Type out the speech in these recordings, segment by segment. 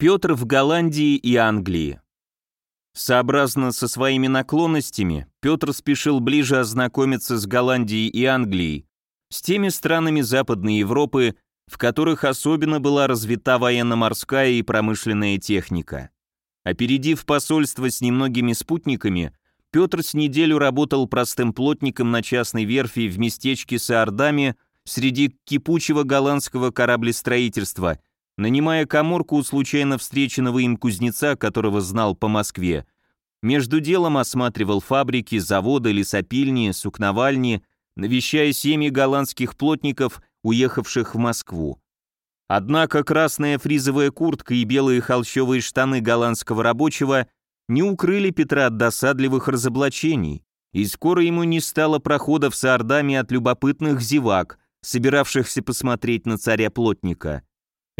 Петр в Голландии и Англии. Сообразно со своими наклонностями, Петр спешил ближе ознакомиться с Голландией и Англией, с теми странами Западной Европы, в которых особенно была развита военно-морская и промышленная техника. Опередив посольство с немногими спутниками, Петр с неделю работал простым плотником на частной верфи в местечке Саардаме среди кипучего голландского кораблестроительства – нанимая коморку у случайно встреченного им кузнеца, которого знал по Москве. Между делом осматривал фабрики, заводы, лесопильни, сукновальни, навещая семьи голландских плотников, уехавших в Москву. Однако красная фризовая куртка и белые холщовые штаны голландского рабочего не укрыли Петра от досадливых разоблачений, и скоро ему не стало прохода в Саардаме от любопытных зевак, собиравшихся посмотреть на царя-плотника.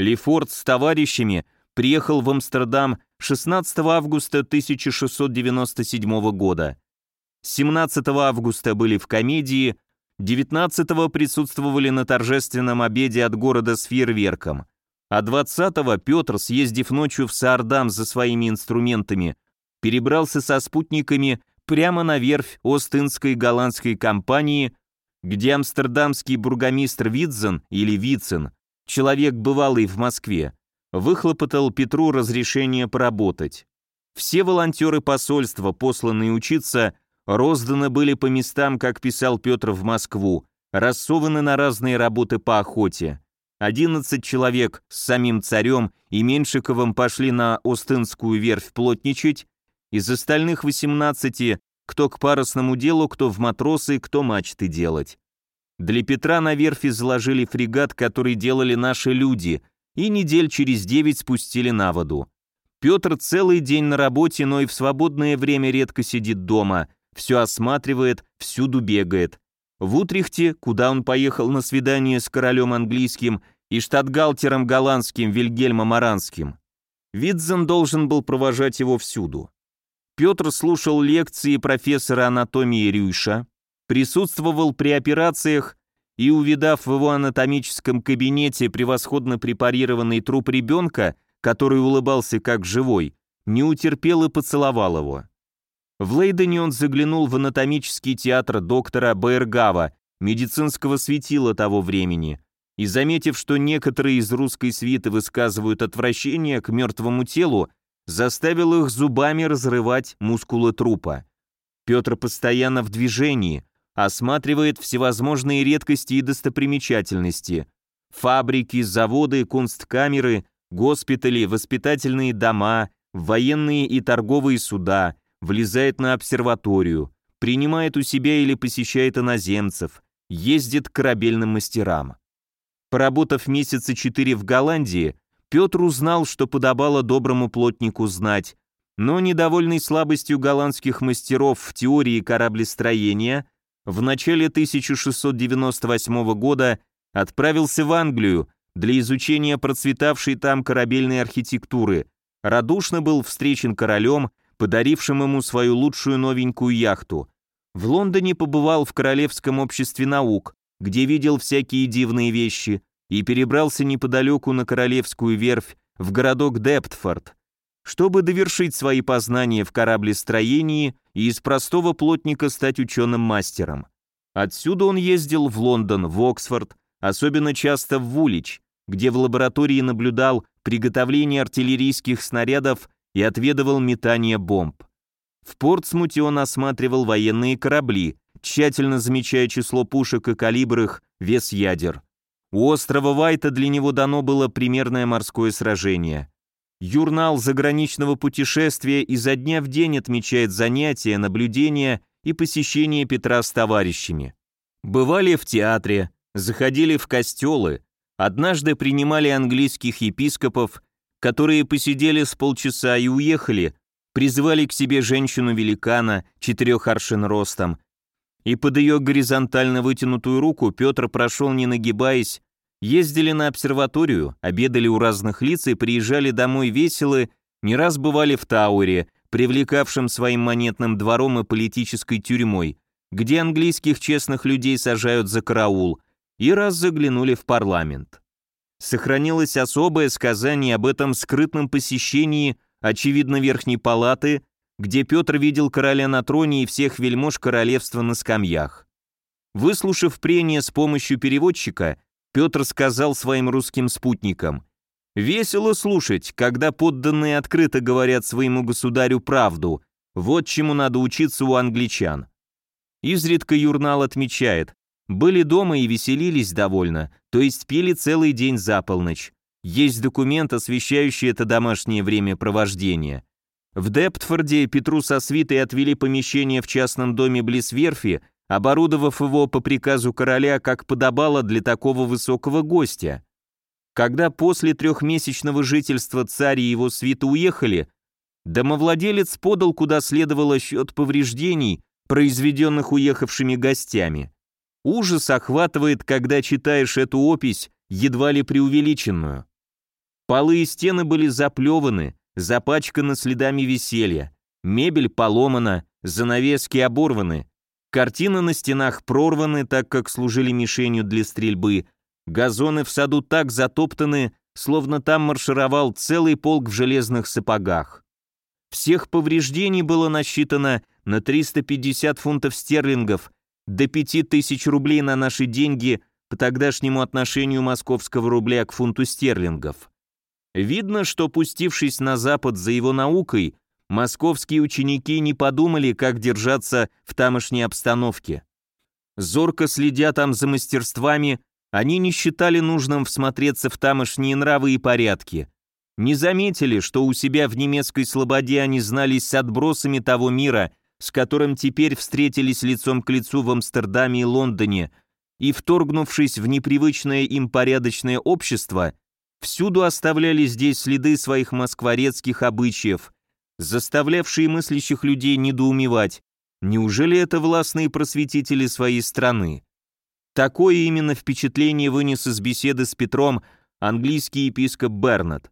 Лефорт с товарищами приехал в Амстердам 16 августа 1697 года. 17 августа были в комедии, 19 присутствовали на торжественном обеде от города с фейерверком, а 20 Петр, съездив ночью в Саардам за своими инструментами, перебрался со спутниками прямо на верфь Остинской голландской компании, где амстердамский бургомистр Видзен или Вицин человек бывалый в Москве, выхлопотал Петру разрешение поработать. Все волонтеры посольства, посланные учиться, розданы были по местам, как писал Петр в Москву, рассованы на разные работы по охоте. 11 человек с самим царем и Меншиковым пошли на Остинскую верфь плотничать, из остальных 18 кто к парусному делу, кто в матросы, кто мачты делать. Для Петра на верфи заложили фрегат, который делали наши люди, и недель через девять спустили на воду. Петр целый день на работе, но и в свободное время редко сидит дома, все осматривает, всюду бегает. В Утрехте, куда он поехал на свидание с королем английским и штатгалтером голландским Вильгельмом Аранским, Видзен должен был провожать его всюду. Петр слушал лекции профессора анатомии Рюйша, присутствовал при операциях и, увидав в его анатомическом кабинете превосходно препарированный труп ребенка, который улыбался как живой, не утерпел и поцеловал его. В Лейдене он заглянул в анатомический театр доктора Баергава, медицинского светила того времени, и, заметив, что некоторые из русской свиты высказывают отвращение к мертвому телу, заставил их зубами разрывать мускулы трупа. Петр постоянно в движении, осматривает всевозможные редкости и достопримечательности, фабрики, заводы, кунсткамеры, госпитали, воспитательные дома, военные и торговые суда, влезает на обсерваторию, принимает у себя или посещает иноземцев, ездит к корабельным мастерам. Поработав месяца четыре в Голландии, Петр узнал, что подобало доброму плотнику знать, но недовольный слабостью голландских мастеров в теории кораблестроения – в начале 1698 года отправился в Англию для изучения процветавшей там корабельной архитектуры, радушно был встречен королем, подарившим ему свою лучшую новенькую яхту. В Лондоне побывал в Королевском обществе наук, где видел всякие дивные вещи, и перебрался неподалеку на Королевскую верфь в городок Дептфорд, чтобы довершить свои познания в кораблестроении и из простого плотника стать ученым-мастером. Отсюда он ездил в Лондон, в Оксфорд, особенно часто в Вулич, где в лаборатории наблюдал приготовление артиллерийских снарядов и отведывал метание бомб. В Портсмуте он осматривал военные корабли, тщательно замечая число пушек и калибр их, вес ядер. У острова Вайта для него дано было примерное морское сражение. Юрнал заграничного путешествия изо дня в день отмечает занятия, наблюдения и посещения Петра с товарищами. Бывали в театре, заходили в костелы, однажды принимали английских епископов, которые посидели с полчаса и уехали, призвали к себе женщину-великана, четырех аршин ростом, и под ее горизонтально вытянутую руку Петр прошел, не нагибаясь, Ездили на обсерваторию, обедали у разных лиц и приезжали домой веселы, не раз бывали в Тауэре, привлекавшем своим монетным двором и политической тюрьмой, где английских честных людей сажают за караул, и раз заглянули в парламент. сохранилось особое сказание об этом скрытном посещении, очевидно, Верхней Палаты, где Петр видел короля на троне и всех вельмож королевства на скамьях. Выслушав прение с помощью переводчика, Петр сказал своим русским спутникам, «Весело слушать, когда подданные открыто говорят своему государю правду, вот чему надо учиться у англичан». Изредка Юрнал отмечает, были дома и веселились довольно, то есть пили целый день за полночь. Есть документ, освещающий это домашнее времяпровождение. В Дептфорде Петру со свитой отвели помещение в частном доме близ верфи, оборудовав его по приказу короля, как подобало для такого высокого гостя. Когда после трехмесячного жительства царь и его свита уехали, домовладелец подал куда следовало счет повреждений, произведенных уехавшими гостями. Ужас охватывает, когда читаешь эту опись, едва ли преувеличенную. Полы и стены были заплеваны, запачканы следами веселья, мебель поломана, занавески оборваны, картины на стенах прорваны, так как служили мишенью для стрельбы, газоны в саду так затоптаны, словно там маршировал целый полк в железных сапогах. Всех повреждений было насчитано на 350 фунтов стерлингов, до 5000 рублей на наши деньги по тогдашнему отношению московского рубля к фунту стерлингов. Видно, что, пустившись на Запад за его наукой, московские ученики не подумали, как держаться в тамошней обстановке. Зорко следя там за мастерствами, они не считали нужным всмотреться в тамошние нравы и порядки. Не заметили, что у себя в немецкой слободе они знались с отбросами того мира, с которым теперь встретились лицом к лицу в Амстердаме и Лондоне, и, вторгнувшись в непривычное им порядочное общество, всюду оставляли здесь следы своих москворецких обычаев, заставлявшие мыслящих людей недоумевать, неужели это властные просветители своей страны? Такое именно впечатление вынес из беседы с Петром английский епископ Бернат.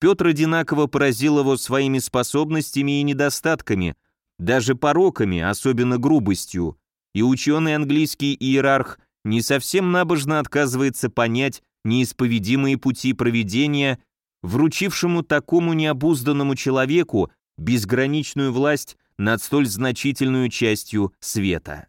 Петр одинаково поразил его своими способностями и недостатками – даже пороками, особенно грубостью, и ученый английский иерарх не совсем набожно отказывается понять неисповедимые пути проведения, вручившему такому необузданному человеку безграничную власть над столь значительную частью света.